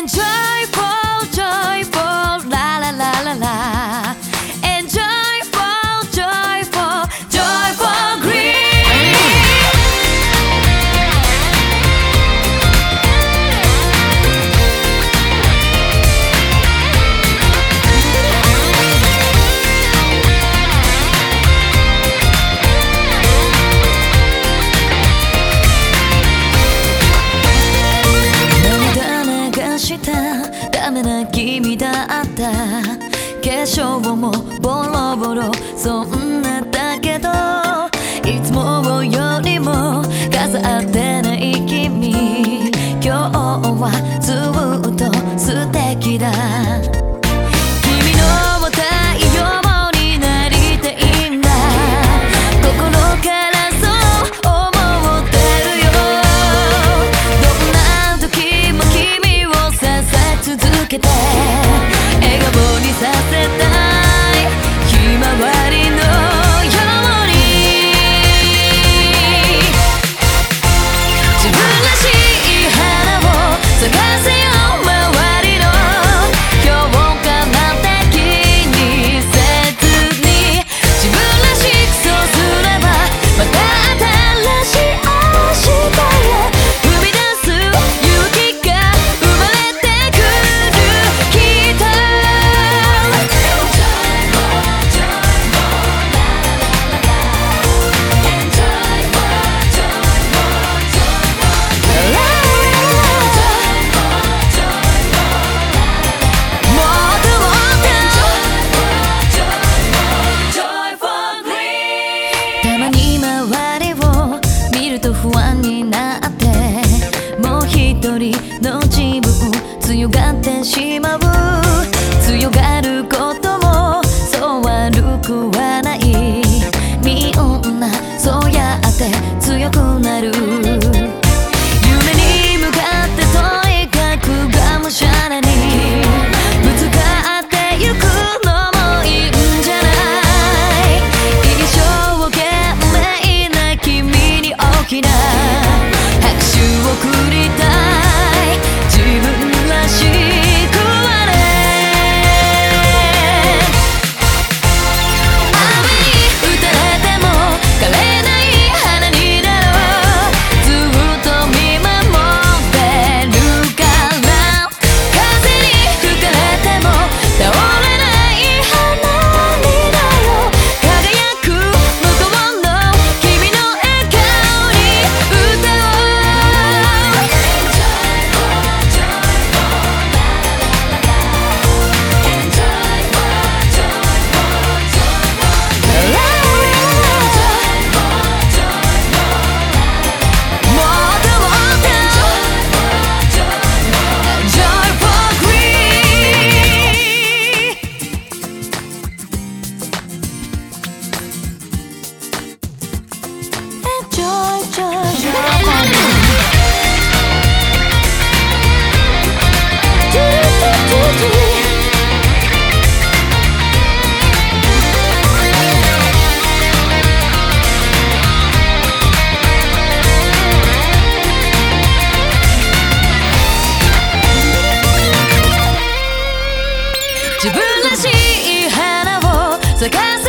and try. れな君だった。化粧もボロボロ。そんなだけどいつもよりも数ってない君。今日はずっと素敵だ。起码不 to guess